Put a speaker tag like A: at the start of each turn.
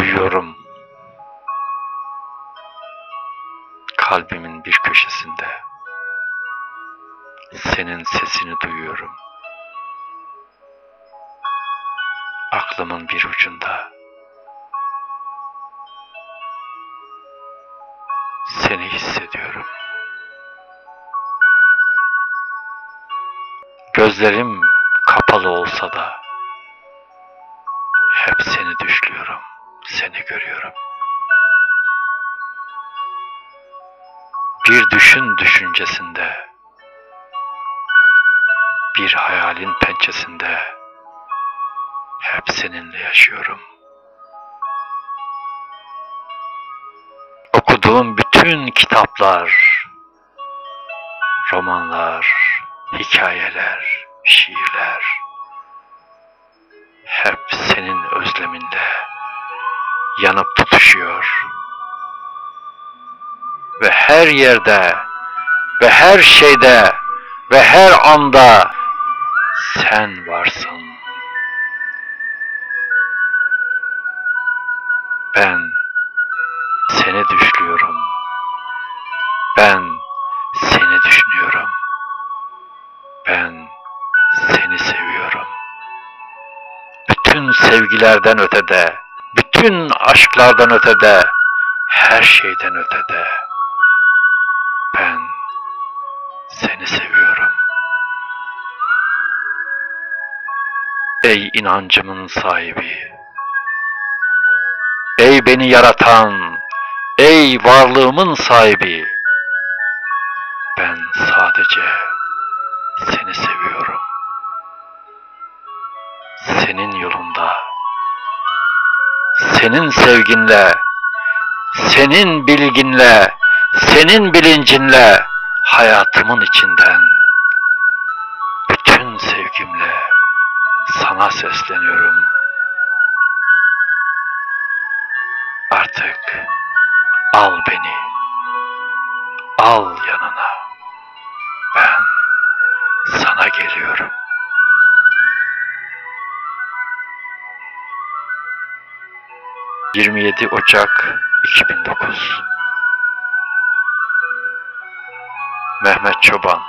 A: duyuyorum. Kalbimin bir köşesinde senin sesini duyuyorum. Aklımın bir ucunda seni hissediyorum. Gözlerim kapalı olsa da hep seni düşlüyorum, seni görüyorum. Bir düşün düşüncesinde, bir hayalin pençesinde hep seninle yaşıyorum. Okuduğum bütün kitaplar, romanlar, hikayeler, şiirler hep yanıp tutuşuyor. Ve her yerde ve her şeyde ve her anda sen varsın. Ben seni düşlüyorum. Ben seni düşünüyorum. Ben seni seviyorum. Bütün sevgilerden ötede, bütün aşklardan ötede, her şeyden ötede. Ben seni seviyorum. Ey inancımın sahibi. Ey beni yaratan, ey varlığımın sahibi. Ben sadece seni seviyorum. Senin yolunda, senin sevginle, senin bilginle, senin bilincinle hayatımın içinden bütün sevgimle sana sesleniyorum. Artık al beni, al yanına. Ben sana geliyorum. ...27 Ocak 2009 Mehmet Çoban